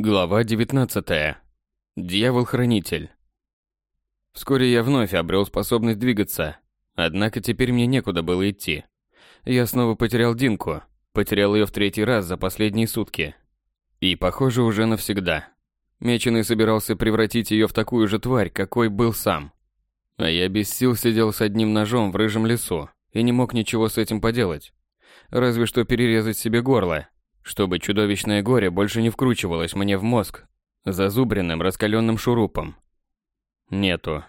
Глава 19. Дьявол-хранитель. Вскоре я вновь обрел способность двигаться, однако теперь мне некуда было идти. Я снова потерял Динку, потерял ее в третий раз за последние сутки. И, похоже, уже навсегда. Меченый собирался превратить ее в такую же тварь, какой был сам. А я без сил сидел с одним ножом в рыжем лесу и не мог ничего с этим поделать. Разве что перерезать себе горло, чтобы чудовищное горе больше не вкручивалось мне в мозг зазубренным раскаленным шурупом. Нету.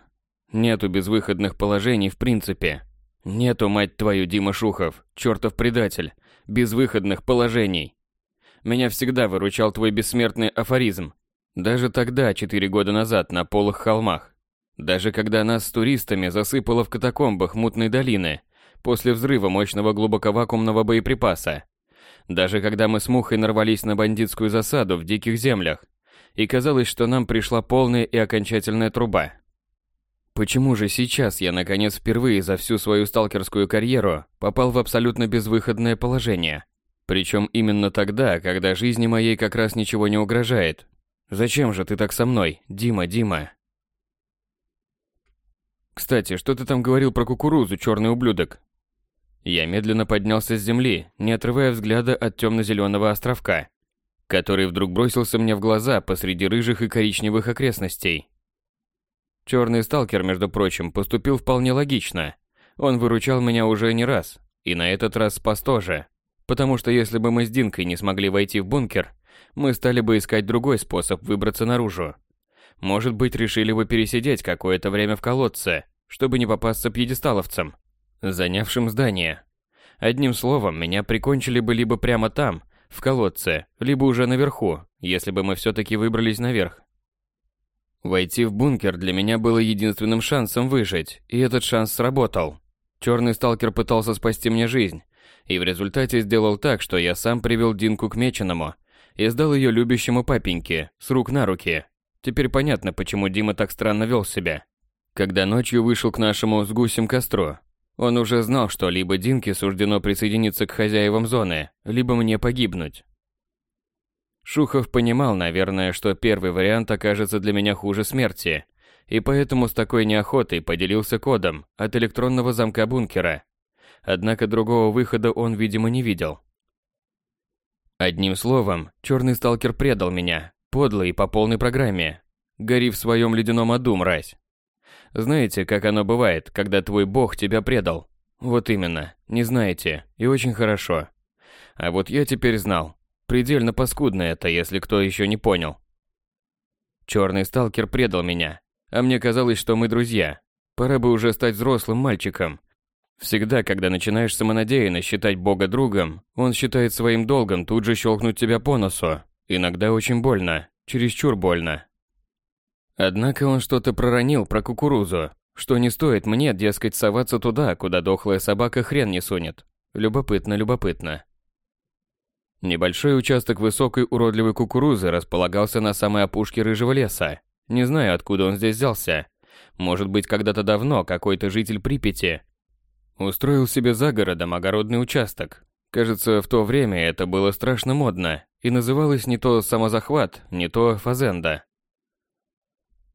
Нету безвыходных положений в принципе. Нету, мать твою, Дима Шухов, чертов предатель, безвыходных положений. Меня всегда выручал твой бессмертный афоризм. Даже тогда, четыре года назад, на полых холмах. Даже когда нас с туристами засыпало в катакомбах мутной долины после взрыва мощного глубоковакуумного боеприпаса. Даже когда мы с Мухой нарвались на бандитскую засаду в диких землях, и казалось, что нам пришла полная и окончательная труба. Почему же сейчас я, наконец, впервые за всю свою сталкерскую карьеру попал в абсолютно безвыходное положение? Причем именно тогда, когда жизни моей как раз ничего не угрожает. Зачем же ты так со мной, Дима, Дима? Кстати, что ты там говорил про кукурузу, черный ублюдок? Я медленно поднялся с земли, не отрывая взгляда от темно-зеленого островка, который вдруг бросился мне в глаза посреди рыжих и коричневых окрестностей. Черный сталкер, между прочим, поступил вполне логично. Он выручал меня уже не раз, и на этот раз спас тоже. Потому что если бы мы с Динкой не смогли войти в бункер, мы стали бы искать другой способ выбраться наружу. Может быть, решили бы пересидеть какое-то время в колодце, чтобы не попасться пьедесталовцам занявшим здание. Одним словом, меня прикончили бы либо прямо там, в колодце, либо уже наверху, если бы мы все-таки выбрались наверх. Войти в бункер для меня было единственным шансом выжить, и этот шанс сработал. Черный сталкер пытался спасти мне жизнь, и в результате сделал так, что я сам привел Динку к Меченому и сдал ее любящему папеньке с рук на руки. Теперь понятно, почему Дима так странно вел себя. Когда ночью вышел к нашему с гусем костру, он уже знал, что либо Динке суждено присоединиться к хозяевам зоны, либо мне погибнуть. Шухов понимал, наверное, что первый вариант окажется для меня хуже смерти, и поэтому с такой неохотой поделился кодом от электронного замка бункера. Однако другого выхода он, видимо, не видел. Одним словом, черный сталкер предал меня, подло и по полной программе. Гори в своем ледяном аду, мразь. Знаете, как оно бывает, когда твой бог тебя предал? Вот именно, не знаете, и очень хорошо. А вот я теперь знал. Предельно паскудно это, если кто еще не понял. Черный сталкер предал меня, а мне казалось, что мы друзья. Пора бы уже стать взрослым мальчиком. Всегда, когда начинаешь самонадеянно считать Бога другом, он считает своим долгом тут же щелкнуть тебя по носу. Иногда очень больно, чересчур больно. Однако он что-то проронил про кукурузу, что не стоит мне, дескать, соваться туда, куда дохлая собака хрен не сунет. Любопытно, любопытно. Небольшой участок высокой уродливой кукурузы располагался на самой опушке рыжего леса. Не знаю, откуда он здесь взялся. Может быть, когда-то давно какой-то житель Припяти устроил себе за городом огородный участок. Кажется, в то время это было страшно модно и называлось не то самозахват, не то фазенда.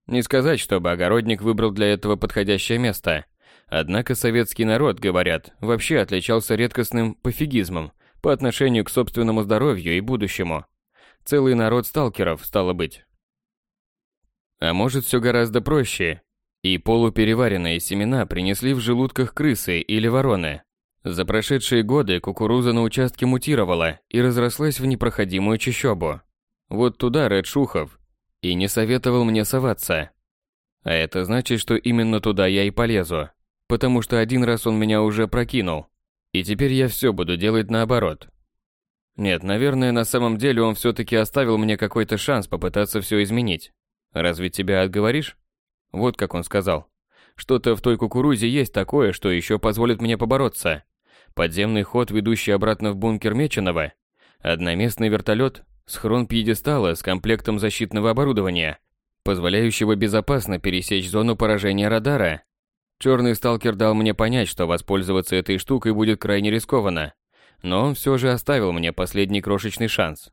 Не сказать, чтобы огородник выбрал для этого подходящее место. Однако советский народ, говорят, вообще отличался редкостным пофигизмом по отношению к собственному здоровью и будущему. Целый народ сталкеров, стало быть. А может все гораздо проще. И полупереваренные семена принесли в желудках крысы или вороны. За прошедшие годы кукуруза на участке мутировала и разрослась в непроходимую чащобу. Вот туда Ред Шухов и не советовал мне соваться. А это значит, что именно туда я и полезу, потому что один раз он меня уже прокинул, и теперь я все буду делать наоборот. Нет, наверное, на самом деле он все-таки оставил мне какой-то шанс попытаться все изменить. Разве тебя отговоришь? Вот как он сказал. Что-то в той кукурузе есть такое, что еще позволит мне побороться. Подземный ход, ведущий обратно в бункер Меченого, одноместный вертолет, Схрон пьедестала с комплектом защитного оборудования, позволяющего безопасно пересечь зону поражения радара. Черный сталкер дал мне понять, что воспользоваться этой штукой будет крайне рискованно, но он все же оставил мне последний крошечный шанс.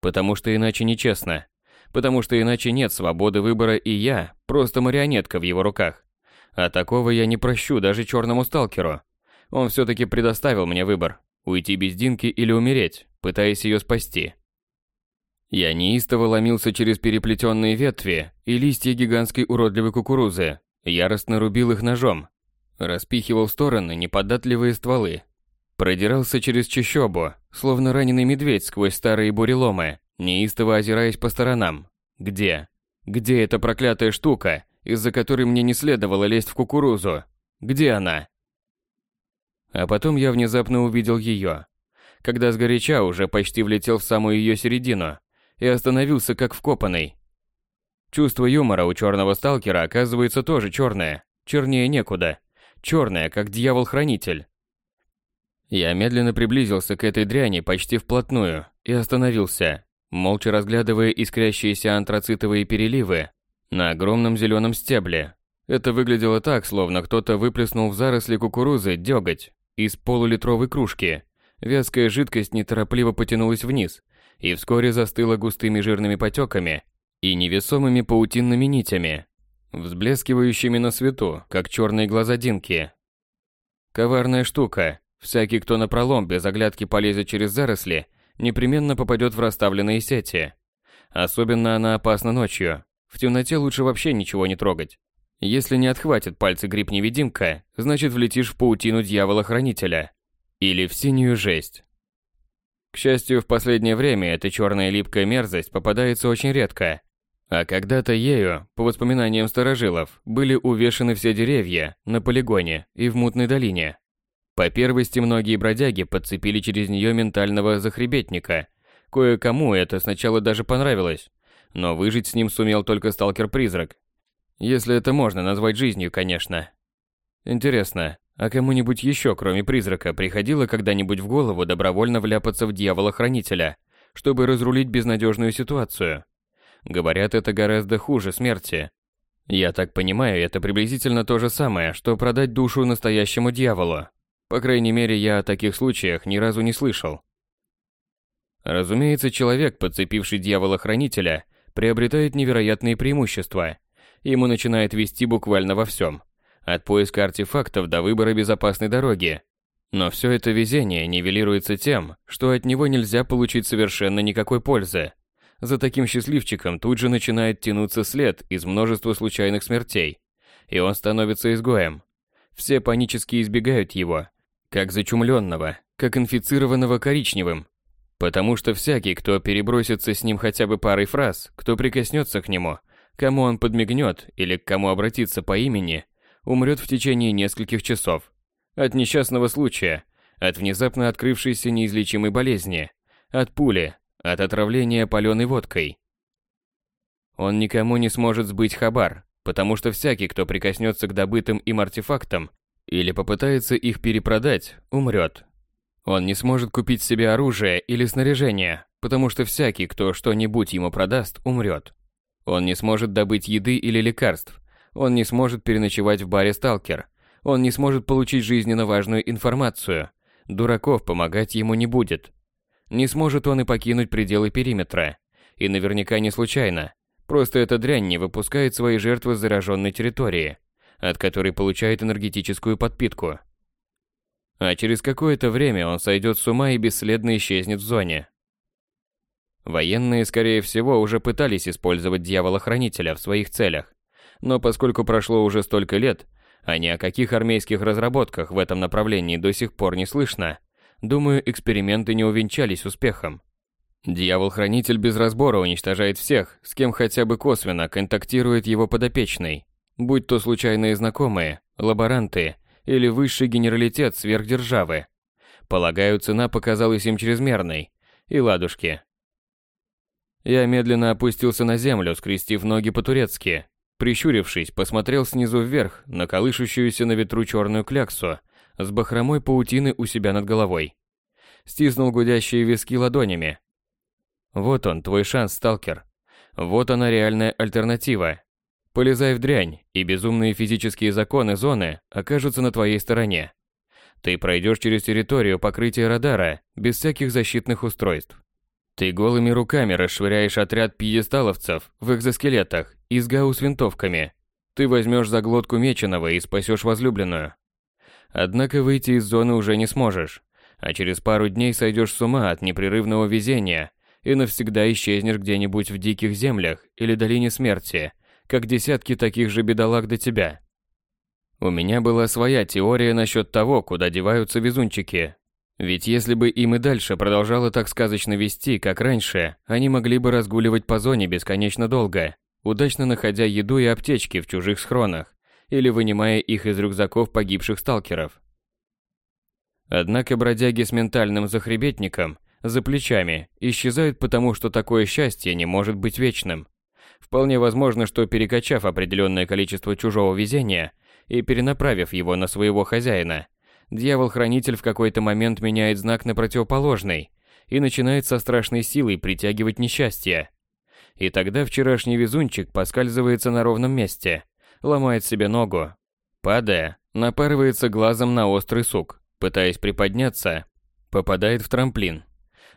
Потому что иначе нечестно. Потому что иначе нет свободы выбора, и я просто марионетка в его руках. А такого я не прощу даже черному сталкеру. Он все-таки предоставил мне выбор – уйти без Динки или умереть, пытаясь ее спасти. Я неистово ломился через переплетенные ветви и листья гигантской уродливой кукурузы, яростно рубил их ножом, распихивал в стороны неподатливые стволы, продирался через чащобу, словно раненый медведь сквозь старые буреломы, неистово озираясь по сторонам. Где? Где эта проклятая штука, из-за которой мне не следовало лезть в кукурузу? Где она? А потом я внезапно увидел ее, когда сгоряча уже почти влетел в самую ее середину и остановился как вкопанный. Чувство юмора у черного сталкера оказывается тоже черное, чернее некуда, черное, как дьявол-хранитель. Я медленно приблизился к этой дряни почти вплотную и остановился, молча разглядывая искрящиеся антрацитовые переливы на огромном зеленом стебле. Это выглядело так, словно кто-то выплеснул в заросли кукурузы деготь из полулитровой кружки. Вязкая жидкость неторопливо потянулась вниз и вскоре застыла густыми жирными потеками и невесомыми паутинными нитями, взблескивающими на свету, как черные глаза Динки. Коварная штука. Всякий, кто напролом без оглядки полезет через заросли, непременно попадет в расставленные сети. Особенно она опасна ночью. В темноте лучше вообще ничего не трогать. Если не отхватит пальцы гриб-невидимка, значит влетишь в паутину дьявола-хранителя. Или в синюю жесть. К счастью, в последнее время эта черная липкая мерзость попадается очень редко. А когда-то ею, по воспоминаниям старожилов, были увешаны все деревья на полигоне и в мутной долине. По первости многие бродяги подцепили через нее ментального захребетника. Кое-кому это сначала даже понравилось, но выжить с ним сумел только сталкер-призрак. Если это можно назвать жизнью, конечно. Интересно, а кому-нибудь еще, кроме призрака, приходило когда-нибудь в голову добровольно вляпаться в дьявола-хранителя, чтобы разрулить безнадежную ситуацию? Говорят, это гораздо хуже смерти. Я так понимаю, это приблизительно то же самое, что продать душу настоящему дьяволу. По крайней мере, я о таких случаях ни разу не слышал. Разумеется, человек, подцепивший дьявола-хранителя, приобретает невероятные преимущества. Ему начинает вести буквально во всем. От поиска артефактов до выбора безопасной дороги. Но все это везение нивелируется тем, что от него нельзя получить совершенно никакой пользы. За таким счастливчиком тут же начинает тянуться след из множества случайных смертей. И он становится изгоем. Все панически избегают его, как зачумленного, как инфицированного коричневым. Потому что всякий, кто перебросится с ним хотя бы парой фраз, кто прикоснется к нему, кому он подмигнет или к кому обратится по имени, умрет в течение нескольких часов. От несчастного случая, от внезапно открывшейся неизлечимой болезни, от пули, от отравления паленой водкой. Он никому не сможет сбыть хабар, потому что всякий, кто прикоснется к добытым им артефактам или попытается их перепродать, умрет. Он не сможет купить себе оружие или снаряжение, потому что всякий, кто что-нибудь ему продаст, умрет. Он не сможет добыть еды или лекарств. Он не сможет переночевать в баре «Сталкер». Он не сможет получить жизненно важную информацию. Дураков помогать ему не будет. Не сможет он и покинуть пределы периметра. И наверняка не случайно. Просто эта дрянь не выпускает свои жертвы с зараженной территории, от которой получает энергетическую подпитку. А через какое-то время он сойдет с ума и бесследно исчезнет в зоне. Военные, скорее всего, уже пытались использовать дьявола-хранителя в своих целях. Но поскольку прошло уже столько лет, а ни о каких армейских разработках в этом направлении до сих пор не слышно, думаю, эксперименты не увенчались успехом. Дьявол-хранитель без разбора уничтожает всех, с кем хотя бы косвенно контактирует его подопечный, будь то случайные знакомые, лаборанты или высший генералитет сверхдержавы. Полагаю, цена показалась им чрезмерной. И ладушки. Я медленно опустился на землю, скрестив ноги по-турецки. Прищурившись, посмотрел снизу вверх на колышущуюся на ветру черную кляксу с бахромой паутины у себя над головой. Стиснул гудящие виски ладонями. Вот он, твой шанс, сталкер. Вот она реальная альтернатива. Полезай в дрянь, и безумные физические законы зоны окажутся на твоей стороне. Ты пройдешь через территорию покрытия радара без всяких защитных устройств. Ты голыми руками расшвыряешь отряд пьедесталовцев в экзоскелетах и с гаусс-винтовками. Ты возьмешь за глотку меченого и спасешь возлюбленную. Однако выйти из зоны уже не сможешь, а через пару дней сойдешь с ума от непрерывного везения и навсегда исчезнешь где-нибудь в диких землях или долине смерти, как десятки таких же бедолаг до тебя. У меня была своя теория насчет того, куда деваются везунчики. Ведь если бы им и дальше продолжало так сказочно вести, как раньше, они могли бы разгуливать по зоне бесконечно долго, удачно находя еду и аптечки в чужих схронах или вынимая их из рюкзаков погибших сталкеров. Однако бродяги с ментальным захребетником за плечами исчезают потому, что такое счастье не может быть вечным. Вполне возможно, что перекачав определенное количество чужого везения и перенаправив его на своего хозяина, дьявол-хранитель в какой-то момент меняет знак на противоположный и начинает со страшной силой притягивать несчастье. И тогда вчерашний везунчик поскальзывается на ровном месте, ломает себе ногу. Падая, напарывается глазом на острый сук, пытаясь приподняться, попадает в трамплин.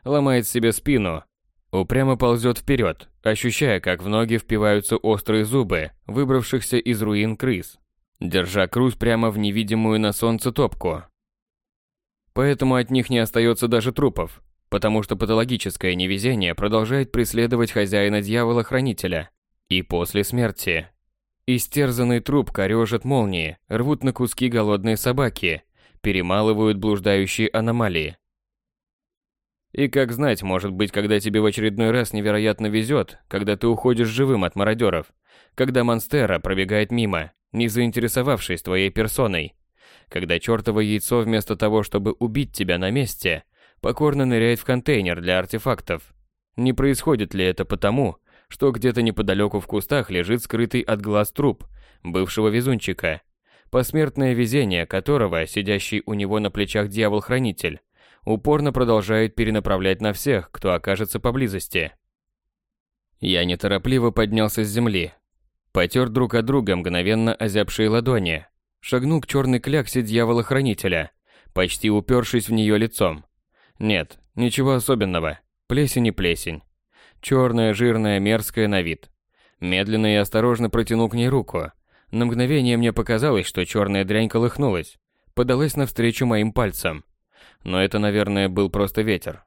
Ломает себе спину, упрямо ползет вперед, ощущая, как в ноги впиваются острые зубы выбравшихся из руин крыс, держа Круз прямо в невидимую на солнце топку. Поэтому от них не остается даже трупов, потому что патологическое невезение продолжает преследовать хозяина дьявола-хранителя и после смерти. Истерзанный труп корежат молнии, рвут на куски голодные собаки, перемалывают блуждающие аномалии. И как знать, может быть, когда тебе в очередной раз невероятно везет, когда ты уходишь живым от мародеров, когда монстера пробегает мимо, не заинтересовавшись твоей персоной, когда чертово яйцо вместо того, чтобы убить тебя на месте, покорно ныряет в контейнер для артефактов. Не происходит ли это потому, что где-то неподалеку в кустах лежит скрытый от глаз труп бывшего везунчика, посмертное везение которого, сидящий у него на плечах дьявол-хранитель, упорно продолжает перенаправлять на всех, кто окажется поблизости. Я неторопливо поднялся с земли, потер друг от друга мгновенно озябшие ладони, шагнул к черной кляксе дьявола-хранителя, почти упершись в нее лицом. Нет, ничего особенного, плесень и плесень. Черная, жирная, мерзкая на вид. Медленно и осторожно протянул к ней руку. На мгновение мне показалось, что черная дрянь колыхнулась, подалась навстречу моим пальцам. Но это, наверное, был просто ветер.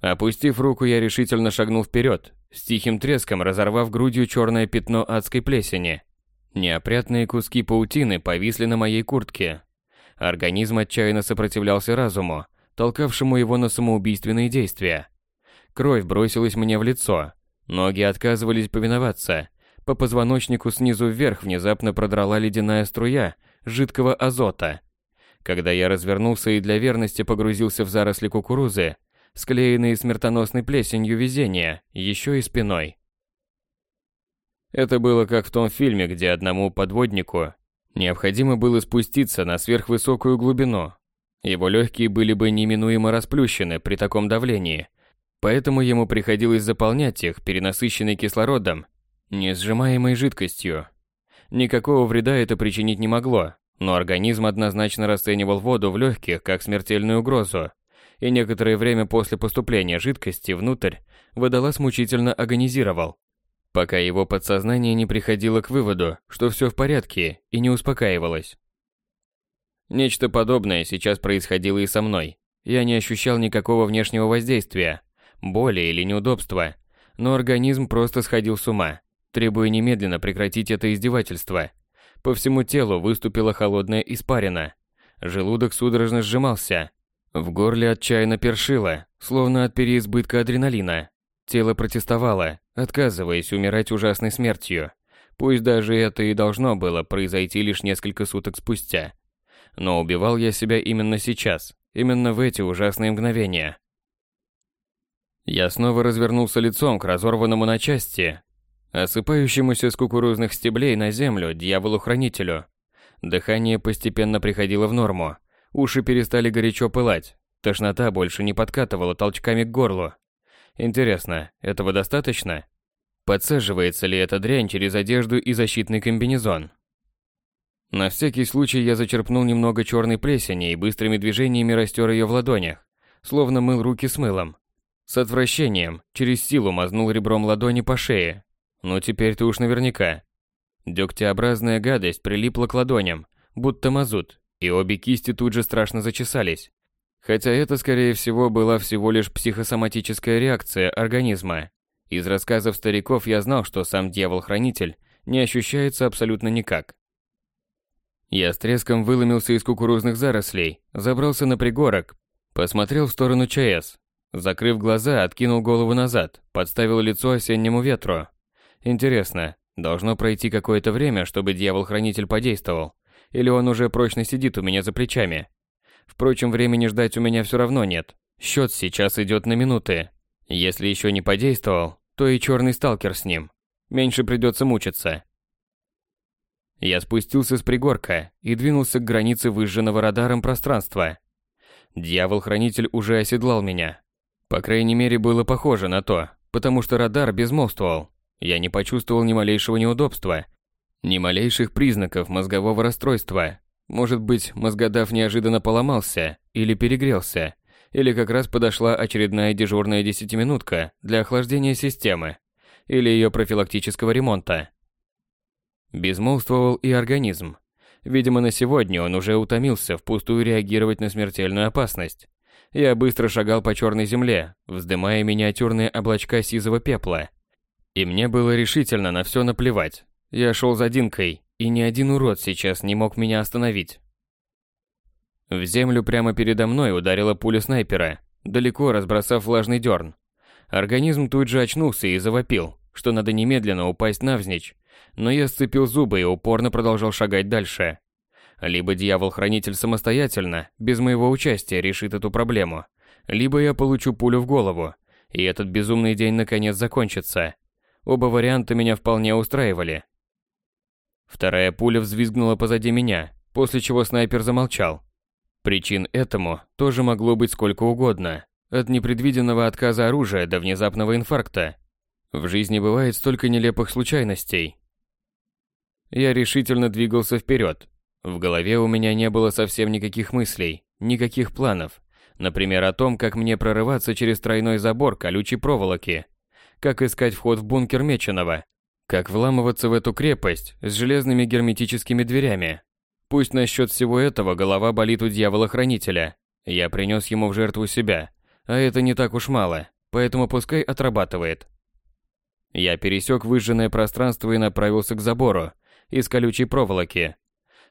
Опустив руку, я решительно шагнул вперед, с тихим треском разорвав грудью черное пятно адской плесени. Неопрятные куски паутины повисли на моей куртке. Организм отчаянно сопротивлялся разуму, толкавшему его на самоубийственные действия. Кровь бросилась мне в лицо. Ноги отказывались повиноваться. По позвоночнику снизу вверх внезапно продрала ледяная струя жидкого азота. Когда я развернулся и для верности погрузился в заросли кукурузы, склеенные смертоносной плесенью везения, еще и спиной. Это было как в том фильме, где одному подводнику необходимо было спуститься на сверхвысокую глубину. Его легкие были бы неминуемо расплющены при таком давлении – Поэтому ему приходилось заполнять их перенасыщенной кислородом, не сжимаемой жидкостью. Никакого вреда это причинить не могло, но организм однозначно расценивал воду в легких как смертельную угрозу, и некоторое время после поступления жидкости внутрь водолаз мучительно агонизировал, пока его подсознание не приходило к выводу, что все в порядке, и не успокаивалось. Нечто подобное сейчас происходило и со мной. Я не ощущал никакого внешнего воздействия, боли или неудобства, но организм просто сходил с ума, требуя немедленно прекратить это издевательство. По всему телу выступила холодная испарина. Желудок судорожно сжимался. В горле отчаянно першило, словно от переизбытка адреналина. Тело протестовало, отказываясь умирать ужасной смертью. Пусть даже это и должно было произойти лишь несколько суток спустя. Но убивал я себя именно сейчас, именно в эти ужасные мгновения. Я снова развернулся лицом к разорванному на части, осыпающемуся с кукурузных стеблей на землю дьяволу-хранителю. Дыхание постепенно приходило в норму, уши перестали горячо пылать, тошнота больше не подкатывала толчками к горлу. Интересно, этого достаточно? Подсаживается ли эта дрянь через одежду и защитный комбинезон? На всякий случай я зачерпнул немного черной плесени и быстрыми движениями растер ее в ладонях, словно мыл руки с мылом. С отвращением, через силу мазнул ребром ладони по шее. Ну теперь ты уж наверняка. Дегтеобразная гадость прилипла к ладоням, будто мазут, и обе кисти тут же страшно зачесались. Хотя это, скорее всего, была всего лишь психосоматическая реакция организма. Из рассказов стариков я знал, что сам дьявол-хранитель не ощущается абсолютно никак. Я с треском выломился из кукурузных зарослей, забрался на пригорок, посмотрел в сторону ЧАЭС. Закрыв глаза, откинул голову назад, подставил лицо осеннему ветру. Интересно, должно пройти какое-то время, чтобы дьявол-хранитель подействовал? Или он уже прочно сидит у меня за плечами? Впрочем, времени ждать у меня все равно нет. Счет сейчас идет на минуты. Если еще не подействовал, то и черный сталкер с ним. Меньше придется мучиться. Я спустился с пригорка и двинулся к границе выжженного радаром пространства. Дьявол-хранитель уже оседлал меня. По крайней мере, было похоже на то, потому что радар безмолвствовал. Я не почувствовал ни малейшего неудобства, ни малейших признаков мозгового расстройства. Может быть, мозгодав неожиданно поломался или перегрелся, или как раз подошла очередная дежурная десятиминутка для охлаждения системы или ее профилактического ремонта. Безмолвствовал и организм. Видимо, на сегодня он уже утомился впустую реагировать на смертельную опасность. Я быстро шагал по черной земле, вздымая миниатюрные облачка сизого пепла. И мне было решительно на все наплевать. Я шел за Динкой, и ни один урод сейчас не мог меня остановить. В землю прямо передо мной ударила пуля снайпера, далеко разбросав влажный дерн. Организм тут же очнулся и завопил, что надо немедленно упасть навзничь, но я сцепил зубы и упорно продолжал шагать дальше. Либо дьявол-хранитель самостоятельно, без моего участия, решит эту проблему, либо я получу пулю в голову, и этот безумный день наконец закончится. Оба варианта меня вполне устраивали. Вторая пуля взвизгнула позади меня, после чего снайпер замолчал. Причин этому тоже могло быть сколько угодно, от непредвиденного отказа оружия до внезапного инфаркта. В жизни бывает столько нелепых случайностей, я решительно двигался вперед. В голове у меня не было совсем никаких мыслей, никаких планов. Например, о том, как мне прорываться через тройной забор колючей проволоки, как искать вход в бункер Меченого, как вламываться в эту крепость с железными герметическими дверями. Пусть насчет всего этого голова болит у дьявола-хранителя. Я принес ему в жертву себя, а это не так уж мало, поэтому пускай отрабатывает. Я пересек выжженное пространство и направился к забору, из колючей проволоки.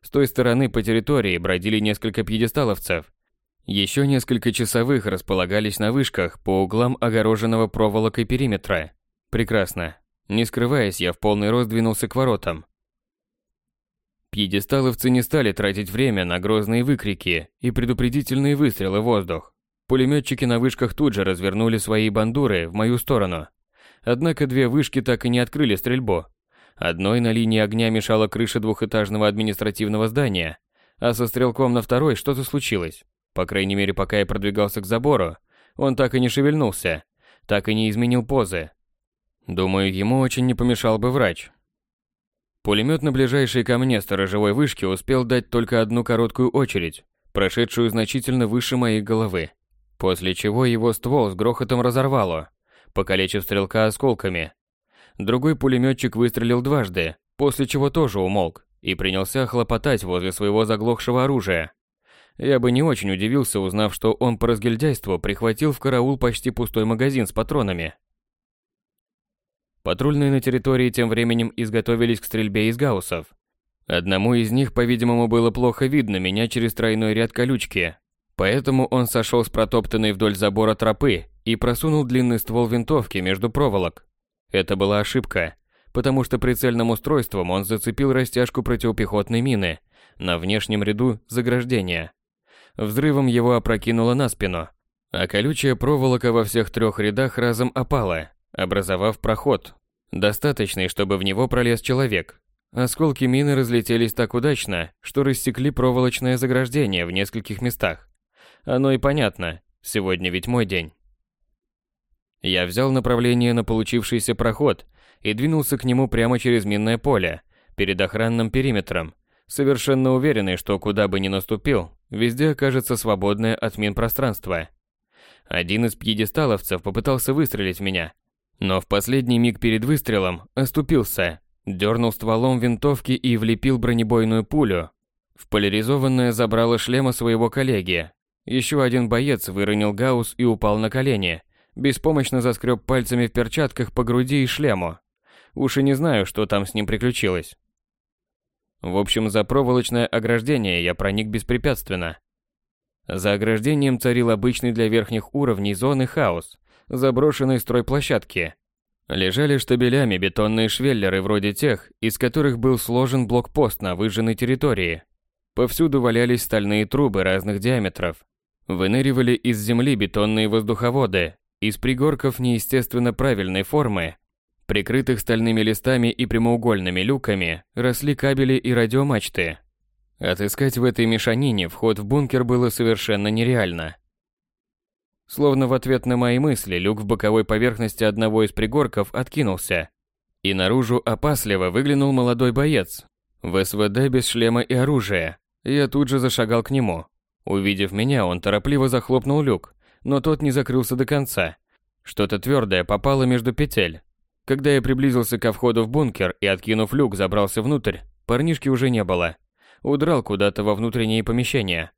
С той стороны по территории бродили несколько пьедесталовцев. Еще несколько часовых располагались на вышках по углам огороженного проволокой периметра. Прекрасно. Не скрываясь, я в полный рост двинулся к воротам. Пьедесталовцы не стали тратить время на грозные выкрики и предупредительные выстрелы в воздух. Пулеметчики на вышках тут же развернули свои бандуры в мою сторону. Однако две вышки так и не открыли стрельбу. Одной на линии огня мешала крыша двухэтажного административного здания, а со стрелком на второй что-то случилось. По крайней мере, пока я продвигался к забору, он так и не шевельнулся, так и не изменил позы. Думаю, ему очень не помешал бы врач. Пулемет на ближайшей ко мне сторожевой вышке успел дать только одну короткую очередь, прошедшую значительно выше моей головы, после чего его ствол с грохотом разорвало, покалечив стрелка осколками, Другой пулеметчик выстрелил дважды, после чего тоже умолк и принялся хлопотать возле своего заглохшего оружия. Я бы не очень удивился, узнав, что он по разгильдяйству прихватил в караул почти пустой магазин с патронами. Патрульные на территории тем временем изготовились к стрельбе из гаусов. Одному из них, по-видимому, было плохо видно меня через тройной ряд колючки, поэтому он сошел с протоптанной вдоль забора тропы и просунул длинный ствол винтовки между проволок. Это была ошибка, потому что прицельным устройством он зацепил растяжку противопехотной мины на внешнем ряду заграждения. Взрывом его опрокинуло на спину, а колючая проволока во всех трех рядах разом опала, образовав проход, достаточный, чтобы в него пролез человек. Осколки мины разлетелись так удачно, что рассекли проволочное заграждение в нескольких местах. Оно и понятно, сегодня ведь мой день. Я взял направление на получившийся проход и двинулся к нему прямо через минное поле, перед охранным периметром, совершенно уверенный, что куда бы ни наступил, везде окажется свободное от мин пространство. Один из пьедесталовцев попытался выстрелить в меня, но в последний миг перед выстрелом оступился, дернул стволом винтовки и влепил бронебойную пулю в поляризованное забрало шлема своего коллеги. Еще один боец выронил гаусс и упал на колени, беспомощно заскреб пальцами в перчатках по груди и шлему. Уж и не знаю, что там с ним приключилось. В общем, за проволочное ограждение я проник беспрепятственно. За ограждением царил обычный для верхних уровней зоны хаос, заброшенной стройплощадки. Лежали штабелями бетонные швеллеры вроде тех, из которых был сложен блокпост на выжженной территории. Повсюду валялись стальные трубы разных диаметров. Выныривали из земли бетонные воздуховоды, из пригорков неестественно правильной формы прикрытых стальными листами и прямоугольными люками, росли кабели и радиомачты. Отыскать в этой мешанине вход в бункер было совершенно нереально. Словно в ответ на мои мысли, люк в боковой поверхности одного из пригорков откинулся, и наружу опасливо выглянул молодой боец в СВД без шлема и оружия. Я тут же зашагал к нему. Увидев меня, он торопливо захлопнул люк, но тот не закрылся до конца. Что-то твердое попало между петель, когда я приблизился ко входу в бункер и, откинув люк, забрался внутрь, парнишки уже не было. Удрал куда-то во внутренние помещения.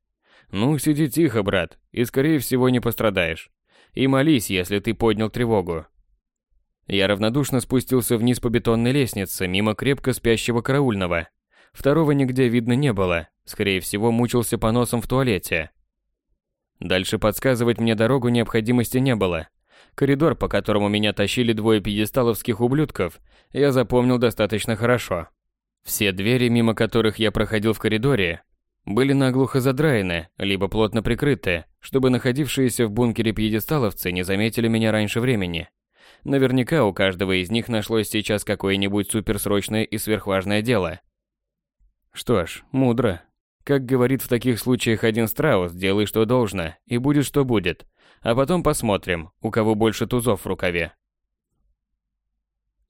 Ну, сиди тихо, брат, и скорее всего не пострадаешь. И молись, если ты поднял тревогу. Я равнодушно спустился вниз по бетонной лестнице, мимо крепко спящего караульного. Второго нигде видно не было, скорее всего мучился поносом в туалете. Дальше подсказывать мне дорогу необходимости не было. Коридор, по которому меня тащили двое пьедесталовских ублюдков, я запомнил достаточно хорошо. Все двери, мимо которых я проходил в коридоре, были наглухо задраены, либо плотно прикрыты, чтобы находившиеся в бункере пьедесталовцы не заметили меня раньше времени. Наверняка у каждого из них нашлось сейчас какое-нибудь суперсрочное и сверхважное дело. Что ж, мудро. Как говорит в таких случаях один страус, делай что должно, и будет что будет. А потом посмотрим, у кого больше тузов в рукаве.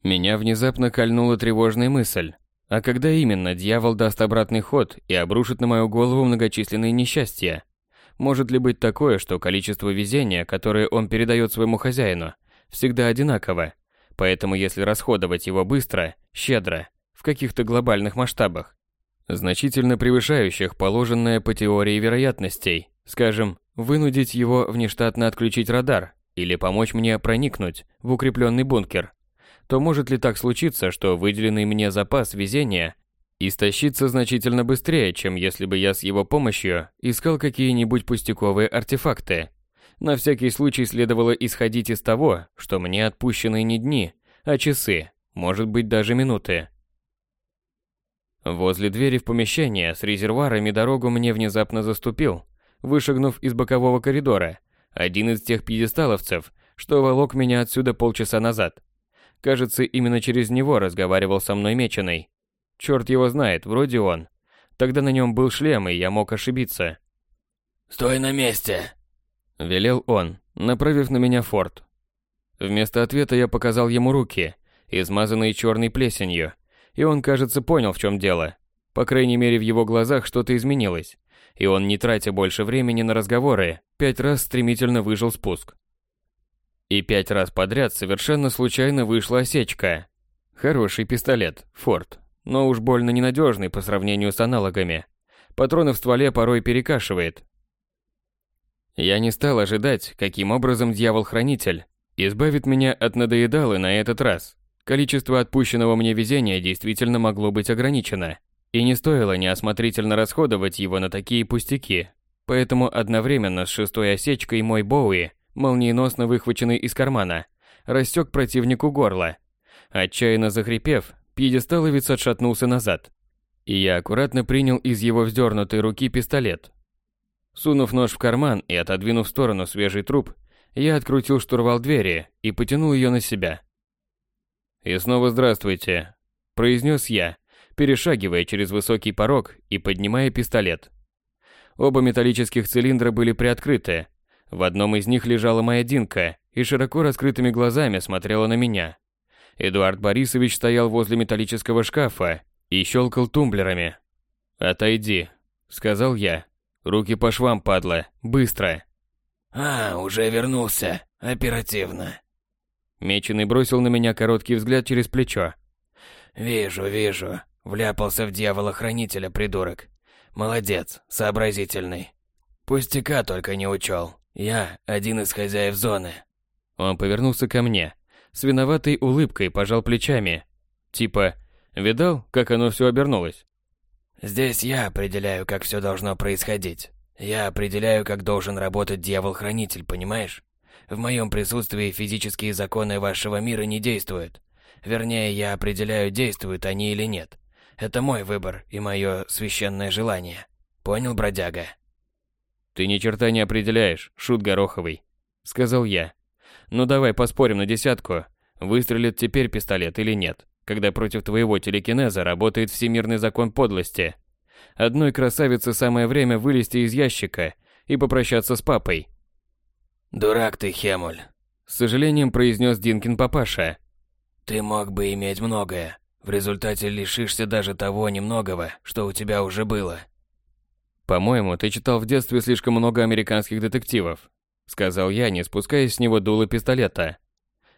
Меня внезапно кольнула тревожная мысль. А когда именно дьявол даст обратный ход и обрушит на мою голову многочисленные несчастья? Может ли быть такое, что количество везения, которое он передает своему хозяину, всегда одинаково? Поэтому если расходовать его быстро, щедро, в каких-то глобальных масштабах, значительно превышающих положенное по теории вероятностей, скажем, вынудить его внештатно отключить радар или помочь мне проникнуть в укрепленный бункер, то может ли так случиться, что выделенный мне запас везения истощится значительно быстрее, чем если бы я с его помощью искал какие-нибудь пустяковые артефакты? На всякий случай следовало исходить из того, что мне отпущены не дни, а часы, может быть даже минуты. Возле двери в помещение с резервуарами дорогу мне внезапно заступил вышагнув из бокового коридора, один из тех пьедесталовцев, что волок меня отсюда полчаса назад. Кажется, именно через него разговаривал со мной Меченый. Черт его знает, вроде он. Тогда на нем был шлем, и я мог ошибиться. «Стой на месте!» Велел он, направив на меня форт. Вместо ответа я показал ему руки, измазанные черной плесенью, и он, кажется, понял, в чем дело. По крайней мере, в его глазах что-то изменилось и он, не тратя больше времени на разговоры, пять раз стремительно выжил спуск. И пять раз подряд совершенно случайно вышла осечка. Хороший пистолет, Форд, но уж больно ненадежный по сравнению с аналогами. Патроны в стволе порой перекашивает. Я не стал ожидать, каким образом дьявол-хранитель избавит меня от надоедалы на этот раз. Количество отпущенного мне везения действительно могло быть ограничено. И не стоило неосмотрительно расходовать его на такие пустяки. Поэтому одновременно с шестой осечкой мой Боуи, молниеносно выхваченный из кармана, рассек противнику горло. Отчаянно захрипев, пьедесталовец отшатнулся назад. И я аккуратно принял из его вздернутой руки пистолет. Сунув нож в карман и отодвинув в сторону свежий труп, я открутил штурвал двери и потянул ее на себя. «И снова здравствуйте», – произнес я, перешагивая через высокий порог и поднимая пистолет. Оба металлических цилиндра были приоткрыты. В одном из них лежала моя Динка и широко раскрытыми глазами смотрела на меня. Эдуард Борисович стоял возле металлического шкафа и щелкал тумблерами. «Отойди», — сказал я. «Руки по швам, падла, быстро!» А, уже вернулся. Оперативно. Меченый бросил на меня короткий взгляд через плечо. Вижу, вижу. Вляпался в дьявола-хранителя, придурок. Молодец, сообразительный. Пустяка только не учел. Я один из хозяев зоны. Он повернулся ко мне. С виноватой улыбкой пожал плечами. Типа, видал, как оно все обернулось? Здесь я определяю, как все должно происходить. Я определяю, как должен работать дьявол-хранитель, понимаешь? В моем присутствии физические законы вашего мира не действуют. Вернее, я определяю, действуют они или нет. Это мой выбор и мое священное желание. Понял, бродяга? Ты ни черта не определяешь, шут гороховый, сказал я. Ну давай поспорим на десятку. Выстрелит теперь пистолет или нет, когда против твоего телекинеза работает всемирный закон подлости. Одной красавице самое время вылезти из ящика и попрощаться с папой. Дурак ты, Хемуль, с сожалением произнес Динкин папаша. Ты мог бы иметь многое, в результате лишишься даже того немногого, что у тебя уже было. По-моему, ты читал в детстве слишком много американских детективов, сказал я, не спускаясь с него дула пистолета.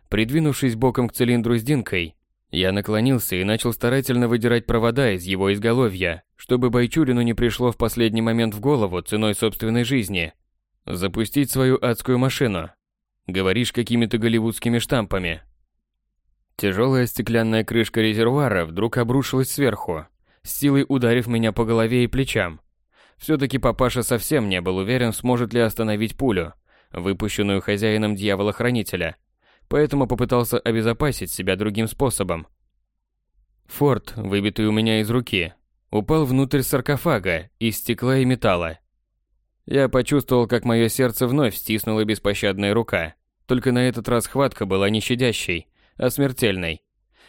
Придвинувшись боком к цилиндру с Динкой, я наклонился и начал старательно выдирать провода из его изголовья, чтобы Байчурину не пришло в последний момент в голову ценой собственной жизни запустить свою адскую машину. Говоришь какими-то голливудскими штампами. Тяжелая стеклянная крышка резервуара вдруг обрушилась сверху, с силой ударив меня по голове и плечам. Все-таки папаша совсем не был уверен, сможет ли остановить пулю, выпущенную хозяином дьявола-хранителя, поэтому попытался обезопасить себя другим способом. Форт, выбитый у меня из руки, упал внутрь саркофага из стекла и металла. Я почувствовал, как мое сердце вновь стиснула беспощадная рука, только на этот раз хватка была не щадящей, а смертельной.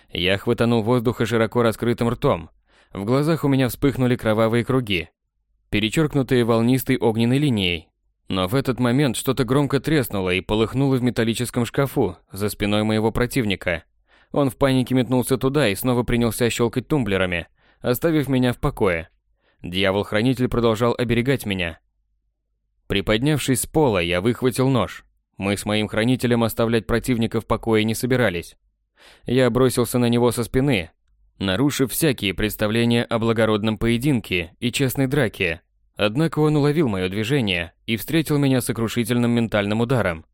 Я хватанул воздуха широко раскрытым ртом. В глазах у меня вспыхнули кровавые круги, перечеркнутые волнистой огненной линией, но в этот момент что-то громко треснуло и полыхнуло в металлическом шкафу за спиной моего противника. Он в панике метнулся туда и снова принялся щелкать тумблерами, оставив меня в покое. Дьявол-хранитель продолжал оберегать меня. Приподнявшись с пола, я выхватил нож. Мы с моим хранителем оставлять противника в покое не собирались. Я бросился на него со спины, нарушив всякие представления о благородном поединке и честной драке, Однако он уловил мое движение и встретил меня сокрушительным ментальным ударом.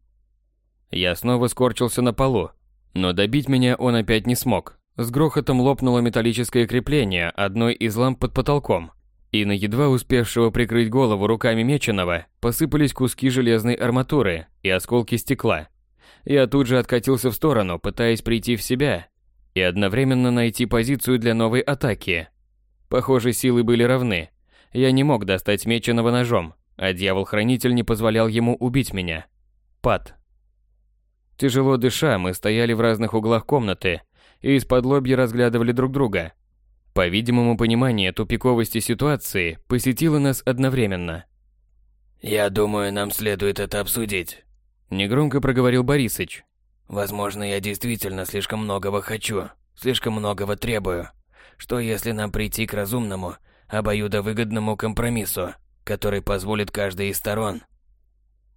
Я снова скорчился на полу, но добить меня он опять не смог. С грохотом лопнуло металлическое крепление одной из ламп под потолком, и на едва успевшего прикрыть голову руками меченого посыпались куски железной арматуры и осколки стекла. Я тут же откатился в сторону, пытаясь прийти в себя и одновременно найти позицию для новой атаки. Похоже, силы были равны, я не мог достать меченого ножом, а дьявол-хранитель не позволял ему убить меня. Пад. Тяжело дыша, мы стояли в разных углах комнаты и из-под лобья разглядывали друг друга. По-видимому, понимание тупиковости ситуации посетило нас одновременно. «Я думаю, нам следует это обсудить», – негромко проговорил Борисыч. «Возможно, я действительно слишком многого хочу, слишком многого требую. Что если нам прийти к разумному – обоюдовыгодному компромиссу, который позволит каждой из сторон.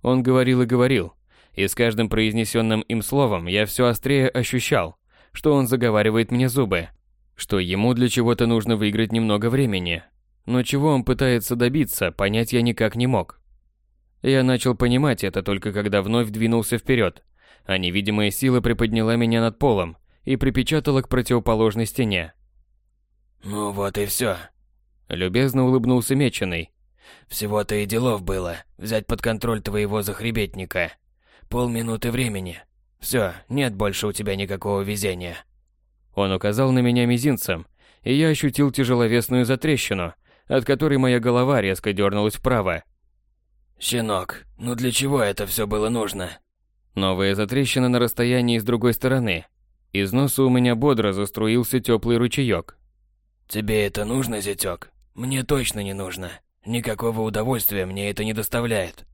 Он говорил и говорил, и с каждым произнесенным им словом я все острее ощущал, что он заговаривает мне зубы, что ему для чего-то нужно выиграть немного времени. Но чего он пытается добиться, понять я никак не мог. Я начал понимать это только когда вновь двинулся вперед, а невидимая сила приподняла меня над полом и припечатала к противоположной стене. «Ну вот и все», Любезно улыбнулся Меченый. «Всего-то и делов было. Взять под контроль твоего захребетника. Полминуты времени. Все, нет больше у тебя никакого везения». Он указал на меня мизинцем, и я ощутил тяжеловесную затрещину, от которой моя голова резко дернулась вправо. «Щенок, ну для чего это все было нужно?» Новая затрещина на расстоянии с другой стороны. Из носа у меня бодро заструился теплый ручеек. «Тебе это нужно, зятёк?» Мне точно не нужно. Никакого удовольствия мне это не доставляет.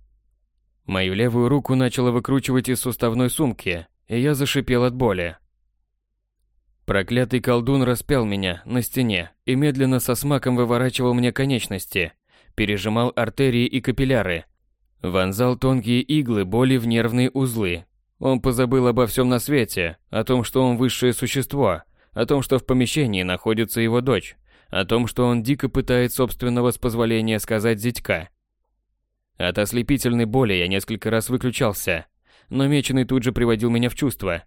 Мою левую руку начало выкручивать из суставной сумки, и я зашипел от боли. Проклятый колдун распял меня на стене и медленно со смаком выворачивал мне конечности, пережимал артерии и капилляры, Вонзал тонкие иглы боли в нервные узлы. Он позабыл обо всем на свете, о том, что он высшее существо, о том, что в помещении находится его дочь, о том, что он дико пытает собственного с позволения сказать зятька. От ослепительной боли я несколько раз выключался, но Меченый тут же приводил меня в чувство.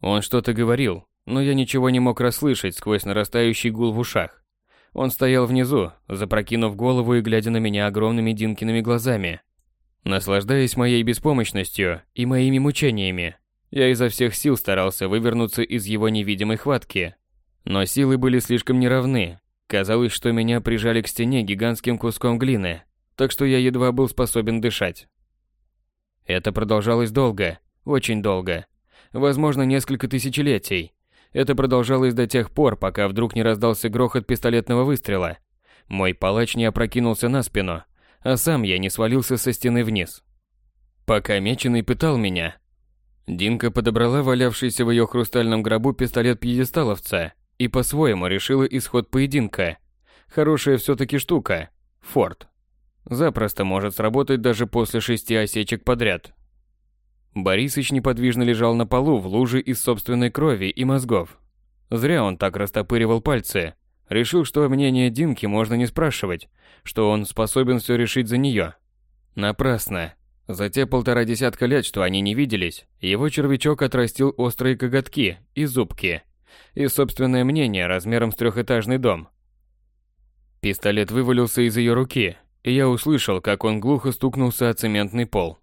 Он что-то говорил, но я ничего не мог расслышать сквозь нарастающий гул в ушах. Он стоял внизу, запрокинув голову и глядя на меня огромными Динкиными глазами. Наслаждаясь моей беспомощностью и моими мучениями, я изо всех сил старался вывернуться из его невидимой хватки. Но силы были слишком неравны. Казалось, что меня прижали к стене гигантским куском глины, так что я едва был способен дышать. Это продолжалось долго, очень долго. Возможно, несколько тысячелетий. Это продолжалось до тех пор, пока вдруг не раздался грохот пистолетного выстрела. Мой палач не опрокинулся на спину, а сам я не свалился со стены вниз. Пока меченый пытал меня, Динка подобрала валявшийся в ее хрустальном гробу пистолет пьедесталовца и по-своему решила исход поединка. Хорошая все-таки штука. Форд. Запросто может сработать даже после шести осечек подряд. Борисыч неподвижно лежал на полу в луже из собственной крови и мозгов. Зря он так растопыривал пальцы. Решил, что мнение Динки можно не спрашивать, что он способен все решить за нее. Напрасно. За те полтора десятка лет, что они не виделись, его червячок отрастил острые коготки и зубки. И собственное мнение размером с трехэтажный дом. Пистолет вывалился из ее руки, и я услышал, как он глухо стукнулся о цементный пол.